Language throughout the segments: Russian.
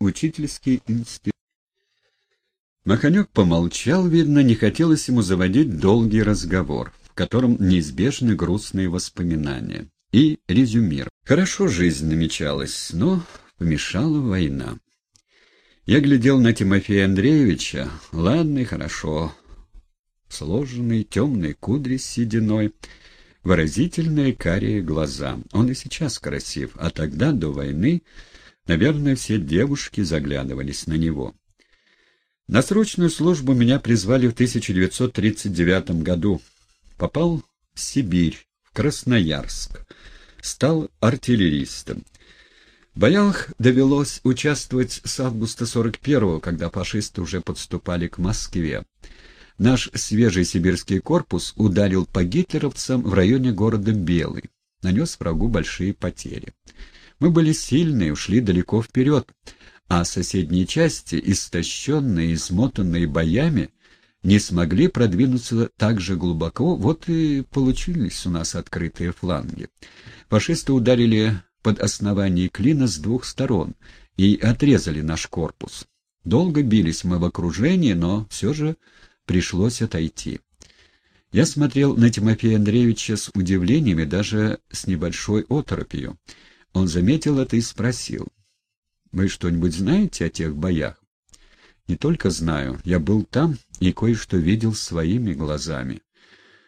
Учительский институт. Маханек помолчал, видно, не хотелось ему заводить долгий разговор, в котором неизбежны грустные воспоминания, и резюмировал. Хорошо жизнь намечалась, но помешала война. Я глядел на Тимофея Андреевича, ладный, хорошо, сложенный, темный кудри с сединой, выразительные карие глаза. Он и сейчас красив, а тогда, до войны, наверное, все девушки заглядывались на него. На срочную службу меня призвали в 1939 году. Попал в Сибирь, в Красноярск. Стал артиллеристом. В боях довелось участвовать с августа 41-го, когда фашисты уже подступали к Москве. Наш свежий сибирский корпус ударил по гитлеровцам в районе города Белый, нанес врагу большие потери. Мы были сильны, ушли далеко вперед, а соседние части, истощенные, измотанные боями, не смогли продвинуться так же глубоко, вот и получились у нас открытые фланги. Фашисты ударили под основание клина с двух сторон и отрезали наш корпус. Долго бились мы в окружении, но все же пришлось отойти. Я смотрел на Тимофея Андреевича с удивлением и даже с небольшой оторопью. Он заметил это и спросил. Вы что-нибудь знаете о тех боях? Не только знаю, я был там и кое-что видел своими глазами.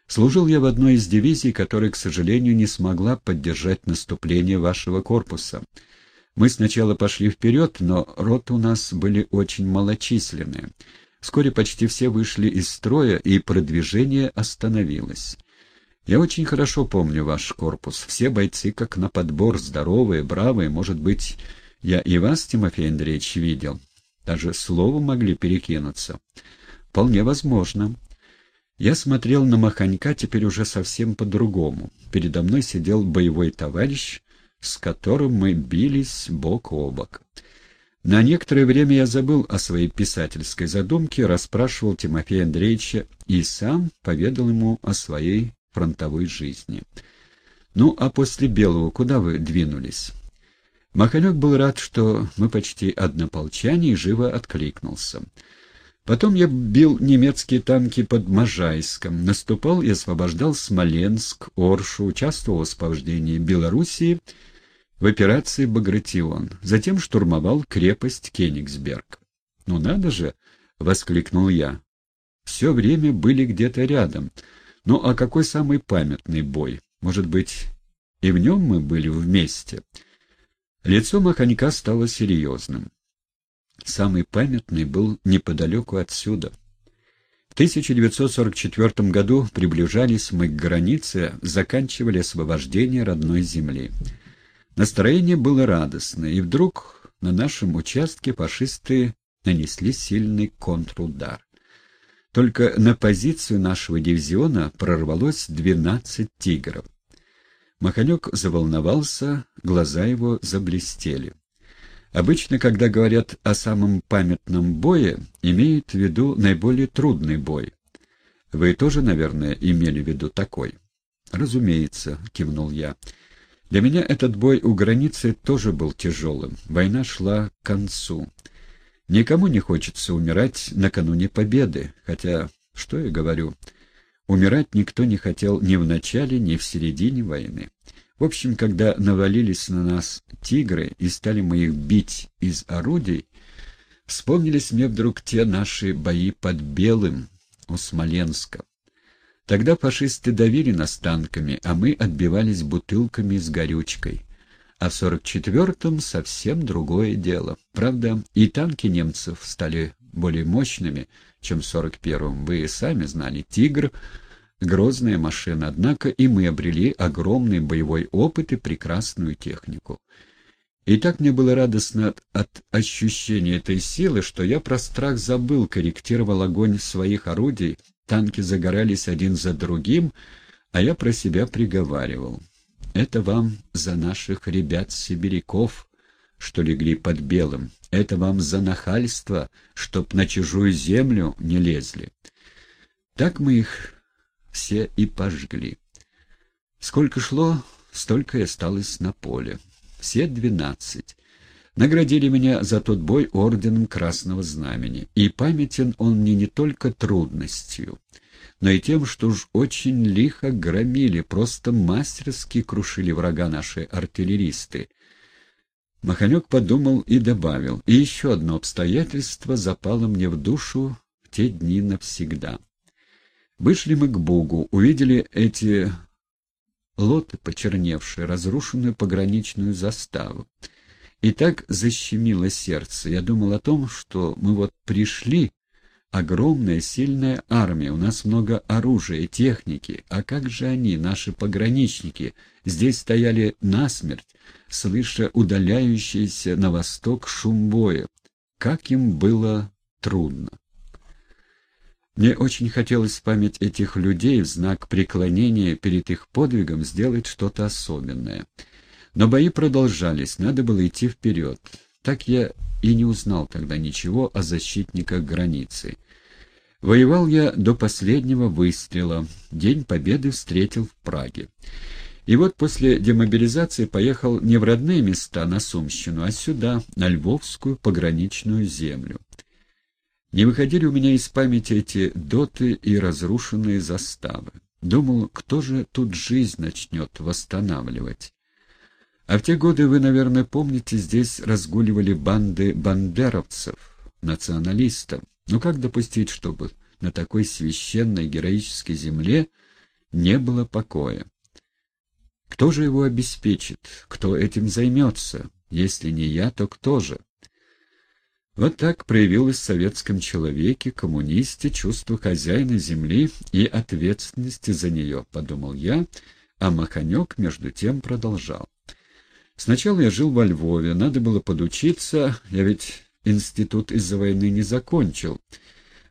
Служил я в одной из дивизий, которая, к сожалению, не смогла поддержать наступление вашего корпуса. Мы сначала пошли вперед, но роты у нас были очень малочисленные. Вскоре почти все вышли из строя, и продвижение остановилось. Я очень хорошо помню ваш корпус. Все бойцы как на подбор, здоровые, бравые, может быть, я и вас, Тимофей Андреевич, видел. Даже слово могли перекинуться. Вполне возможно. Я смотрел на Маханька теперь уже совсем по-другому. Передо мной сидел боевой товарищ, с которым мы бились бок о бок. На некоторое время я забыл о своей писательской задумке, расспрашивал Тимофея Андреевича и сам поведал ему о своей фронтовой жизни. «Ну, а после Белого куда вы двинулись?» Махалек был рад, что мы почти однополчане, и живо откликнулся. Потом я бил немецкие танки под Можайском, наступал и освобождал Смоленск, Оршу, участвовал в освобождении Белоруссии в операции «Багратион», затем штурмовал крепость Кенигсберг. «Ну надо же!» — воскликнул я. «Все время были где-то рядом. Ну а какой самый памятный бой? Может быть, и в нем мы были вместе?» Лицо Маханька стало серьезным. Самый памятный был неподалеку отсюда. В 1944 году приближались мы к границе, заканчивали освобождение родной земли. Настроение было радостное, и вдруг на нашем участке фашисты нанесли сильный контрудар. Только на позицию нашего дивизиона прорвалось 12 «Тигров». Маханек заволновался, глаза его заблестели. Обычно, когда говорят о самом памятном бое, имеют в виду наиболее трудный бой. Вы тоже, наверное, имели в виду такой? Разумеется, кивнул я. Для меня этот бой у границы тоже был тяжелым. Война шла к концу. Никому не хочется умирать накануне победы, хотя, что я говорю, Умирать никто не хотел ни в начале, ни в середине войны. В общем, когда навалились на нас тигры и стали мы их бить из орудий, вспомнились мне вдруг те наши бои под Белым у Смоленска. Тогда фашисты давили нас танками, а мы отбивались бутылками с горючкой. А в сорок четвертом совсем другое дело. Правда, и танки немцев стали более мощными, чем в 41-м. Вы сами знали, «Тигр» — грозная машина, однако и мы обрели огромный боевой опыт и прекрасную технику. И так мне было радостно от, от ощущения этой силы, что я про страх забыл, корректировал огонь своих орудий, танки загорались один за другим, а я про себя приговаривал. «Это вам за наших ребят-сибиряков», что легли под белым. Это вам за нахальство, чтоб на чужую землю не лезли. Так мы их все и пожгли. Сколько шло, столько и осталось на поле. Все двенадцать. Наградили меня за тот бой орденом Красного Знамени, и памятен он мне не только трудностью, но и тем, что уж очень лихо громили, просто мастерски крушили врага наши артиллеристы. Маханек подумал и добавил, и еще одно обстоятельство запало мне в душу в те дни навсегда. Вышли мы к Богу, увидели эти лоты почерневшие, разрушенную пограничную заставу. И так защемило сердце. Я думал о том, что мы вот пришли, огромная сильная армия, у нас много оружия и техники. А как же они, наши пограничники, здесь стояли насмерть, слыша удаляющийся на восток шум боя. Как им было трудно. Мне очень хотелось в память этих людей в знак преклонения перед их подвигом сделать что-то особенное — но бои продолжались, надо было идти вперед. Так я и не узнал тогда ничего о защитниках границы. Воевал я до последнего выстрела. День Победы встретил в Праге. И вот после демобилизации поехал не в родные места, на Сумщину, а сюда, на Львовскую пограничную землю. Не выходили у меня из памяти эти доты и разрушенные заставы. Думал, кто же тут жизнь начнет восстанавливать. А в те годы, вы, наверное, помните, здесь разгуливали банды бандеровцев, националистов. Но как допустить, чтобы на такой священной героической земле не было покоя? Кто же его обеспечит? Кто этим займется? Если не я, то кто же? Вот так проявилось в советском человеке, коммунисте, чувство хозяина земли и ответственности за нее, подумал я, а Маханек между тем продолжал. Сначала я жил во Львове, надо было подучиться, я ведь институт из-за войны не закончил.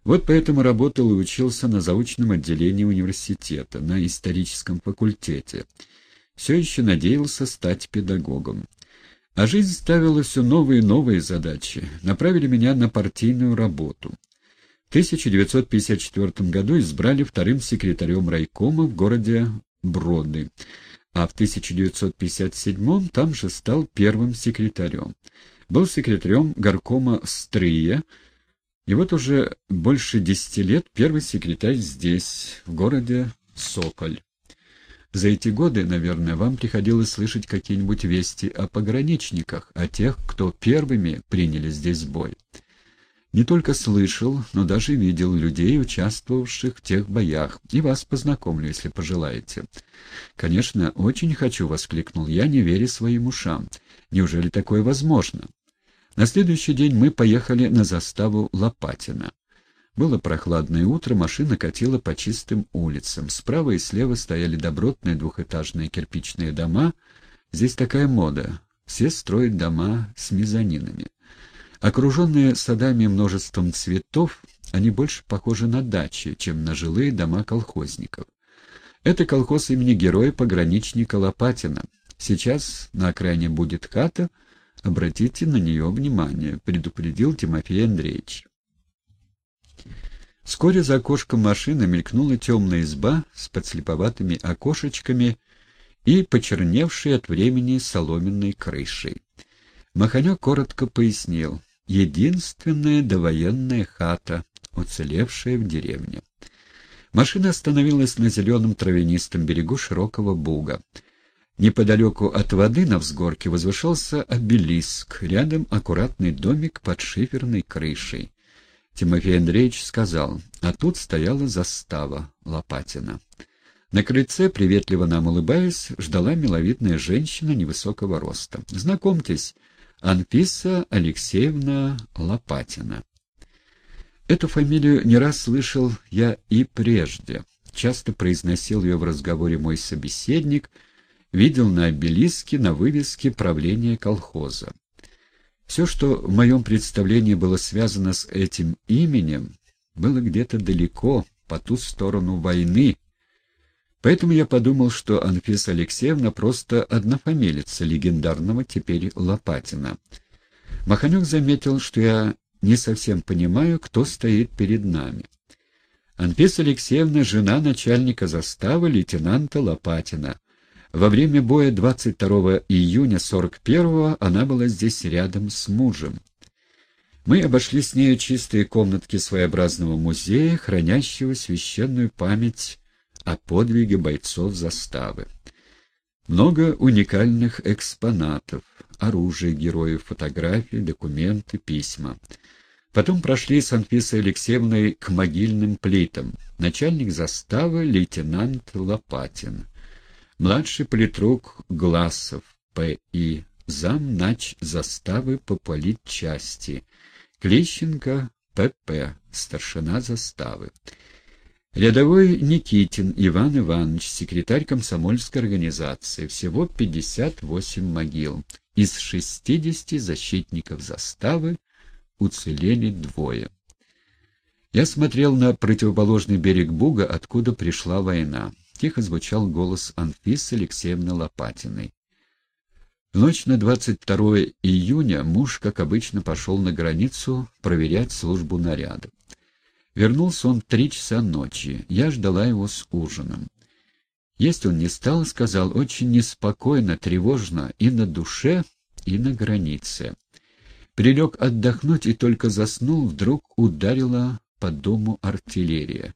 Вот поэтому работал и учился на заочном отделении университета, на историческом факультете. Все еще надеялся стать педагогом. А жизнь ставила все новые и новые задачи. Направили меня на партийную работу. В 1954 году избрали вторым секретарем райкома в городе Броды а в 1957 там же стал первым секретарем. Был секретарем горкома Стрия, и вот уже больше десяти лет первый секретарь здесь, в городе Соколь. За эти годы, наверное, вам приходилось слышать какие-нибудь вести о пограничниках, о тех, кто первыми приняли здесь бой. Не только слышал, но даже видел людей, участвовавших в тех боях, и вас познакомлю, если пожелаете. «Конечно, очень хочу», — воскликнул я, не веря своим ушам. «Неужели такое возможно?» На следующий день мы поехали на заставу Лопатина. Было прохладное утро, машина катила по чистым улицам. Справа и слева стояли добротные двухэтажные кирпичные дома. Здесь такая мода. Все строят дома с мезонинами. Окруженные садами и множеством цветов, они больше похожи на дачи, чем на жилые дома колхозников. Это колхоз имени героя-пограничника Лопатина. Сейчас на окраине будет хата, обратите на нее внимание, предупредил Тимофей Андреевич. Вскоре за окошком машины мелькнула темная изба с подслеповатыми окошечками и почерневшей от времени соломенной крышей. Маханек коротко пояснил единственная довоенная хата, уцелевшая в деревне. Машина остановилась на зеленом травянистом берегу широкого буга. Неподалеку от воды на взгорке возвышался обелиск, рядом аккуратный домик под шиферной крышей. Тимофей Андреевич сказал, а тут стояла застава Лопатина. На крыльце, приветливо нам улыбаясь, ждала миловидная женщина невысокого роста. «Знакомьтесь, Анфиса Алексеевна Лопатина. Эту фамилию не раз слышал я и прежде. Часто произносил ее в разговоре мой собеседник, видел на обелиске, на вывеске правления колхоза. Все, что в моем представлении было связано с этим именем, было где-то далеко, по ту сторону войны, Поэтому я подумал, что Анфиса Алексеевна просто однофамилица легендарного теперь Лопатина. Маханюк заметил, что я не совсем понимаю, кто стоит перед нами. Анфиса Алексеевна — жена начальника заставы лейтенанта Лопатина. Во время боя 22 июня 41-го она была здесь рядом с мужем. Мы обошли с нею чистые комнатки своеобразного музея, хранящего священную память о подвиге бойцов заставы. Много уникальных экспонатов, оружие героев, фотографии, документы, письма. Потом прошли с Анфисой Алексеевной к могильным плитам. Начальник заставы лейтенант Лопатин. Младший политрук Гласов, П.И. Зам нач заставы по политчасти. Клещенко, П.П. Старшина заставы. Рядовой Никитин Иван Иванович, секретарь комсомольской организации. Всего 58 могил. Из 60 защитников заставы уцелели двое. Я смотрел на противоположный берег Буга, откуда пришла война. Тихо звучал голос Анфисы Алексеевны Лопатиной. В ночь на 22 июня муж, как обычно, пошел на границу проверять службу наряда. Вернулся он в три часа ночи. Я ждала его с ужином. Есть он не стал, сказал, очень неспокойно, тревожно и на душе, и на границе. Прилег отдохнуть и только заснул, вдруг ударила по дому артиллерия.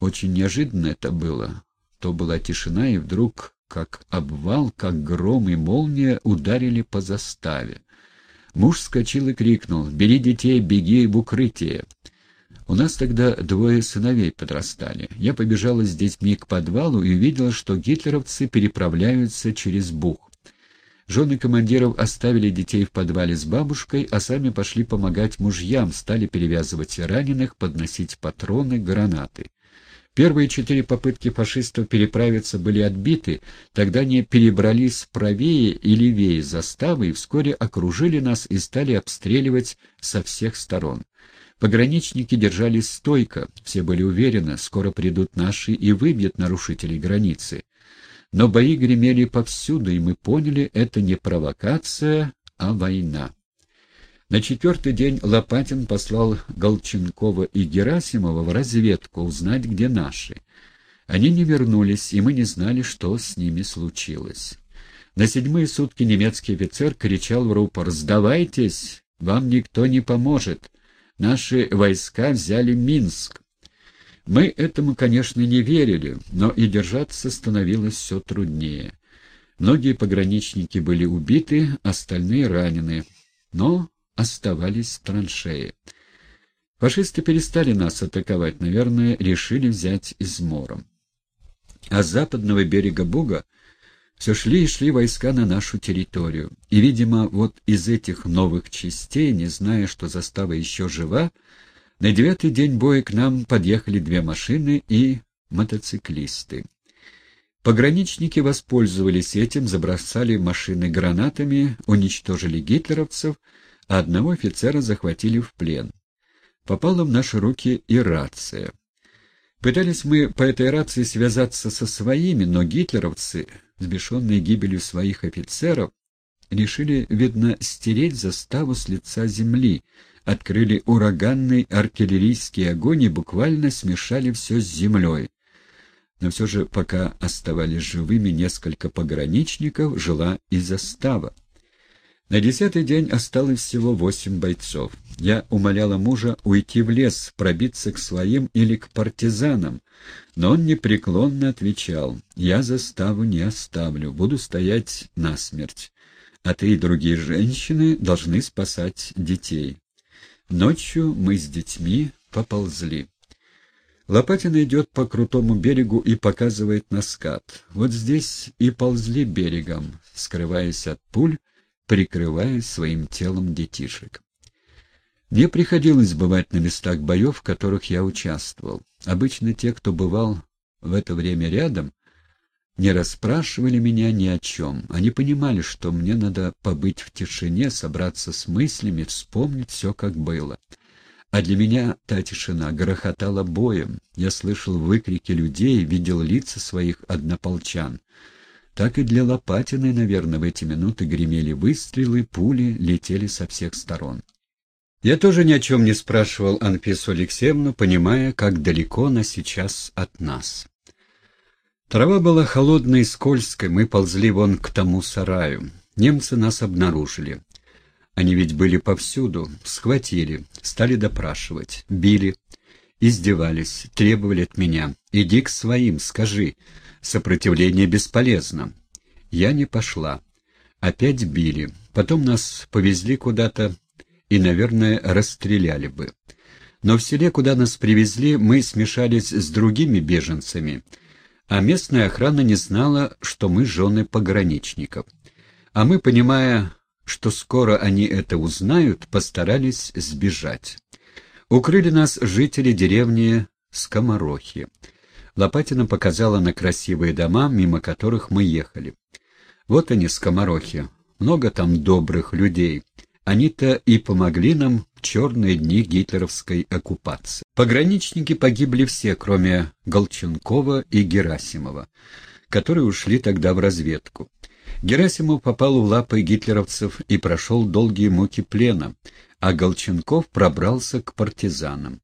Очень неожиданно это было. То была тишина, и вдруг, как обвал, как гром и молния, ударили по заставе. Муж вскочил и крикнул «Бери детей, беги в укрытие!» У нас тогда двое сыновей подрастали. Я побежала с детьми к подвалу и увидела, что гитлеровцы переправляются через Бух. Жены командиров оставили детей в подвале с бабушкой, а сами пошли помогать мужьям, стали перевязывать раненых, подносить патроны, гранаты. Первые четыре попытки фашистов переправиться были отбиты, тогда они перебрались правее и левее заставы и вскоре окружили нас и стали обстреливать со всех сторон. Пограничники держались стойко, все были уверены, скоро придут наши и выбьют нарушителей границы. Но бои гремели повсюду, и мы поняли, это не провокация, а война. На четвертый день Лопатин послал Голченкова и Герасимова в разведку узнать, где наши. Они не вернулись, и мы не знали, что с ними случилось. На седьмые сутки немецкий офицер кричал в рупор «Сдавайтесь! Вам никто не поможет! Наши войска взяли Минск!» Мы этому, конечно, не верили, но и держаться становилось все труднее. Многие пограничники были убиты, остальные ранены, но оставались траншеи. Фашисты перестали нас атаковать, наверное, решили взять измором. А с западного берега Буга все шли и шли войска на нашу территорию. И, видимо, вот из этих новых частей, не зная, что застава еще жива, на девятый день боя к нам подъехали две машины и мотоциклисты. Пограничники воспользовались этим, забросали машины гранатами, уничтожили гитлеровцев, а одного офицера захватили в плен. Попала в наши руки и рация. Пытались мы по этой рации связаться со своими, но гитлеровцы, сбешенные гибелью своих офицеров, решили, видно, стереть заставу с лица земли, открыли ураганный артиллерийский огонь и буквально смешали все с землей. Но все же, пока оставались живыми несколько пограничников, жила и застава. На десятый день осталось всего восемь бойцов. Я умоляла мужа уйти в лес, пробиться к своим или к партизанам, но он непреклонно отвечал, «Я заставу не оставлю, буду стоять насмерть, а ты и другие женщины должны спасать детей». Ночью мы с детьми поползли. Лопатин идет по крутому берегу и показывает на скат. Вот здесь и ползли берегом, скрываясь от пуль, прикрывая своим телом детишек. Мне приходилось бывать на местах боев, в которых я участвовал. Обычно те, кто бывал в это время рядом, не расспрашивали меня ни о чем. Они понимали, что мне надо побыть в тишине, собраться с мыслями, вспомнить все, как было. А для меня та тишина грохотала боем. Я слышал выкрики людей, видел лица своих однополчан. Так и для Лопатиной, наверное, в эти минуты гремели выстрелы, пули летели со всех сторон. Я тоже ни о чем не спрашивал Анфису Алексеевну, понимая, как далеко она сейчас от нас. Трава была холодной и скользкой, мы ползли вон к тому сараю. Немцы нас обнаружили. Они ведь были повсюду, схватили, стали допрашивать, били, издевались, требовали от меня. «Иди к своим, скажи, сопротивление бесполезно». Я не пошла. Опять били. Потом нас повезли куда-то и, наверное, расстреляли бы. Но в селе, куда нас привезли, мы смешались с другими беженцами, а местная охрана не знала, что мы жены пограничников. А мы, понимая, что скоро они это узнают, постарались сбежать. Укрыли нас жители деревни Скоморохи. Лопатина показала на красивые дома, мимо которых мы ехали. Вот они, скоморохи. Много там добрых людей. Они-то и помогли нам в черные дни гитлеровской оккупации. Пограничники погибли все, кроме Голченкова и Герасимова, которые ушли тогда в разведку. Герасимов попал в лапы гитлеровцев и прошел долгие муки плена, а Голченков пробрался к партизанам.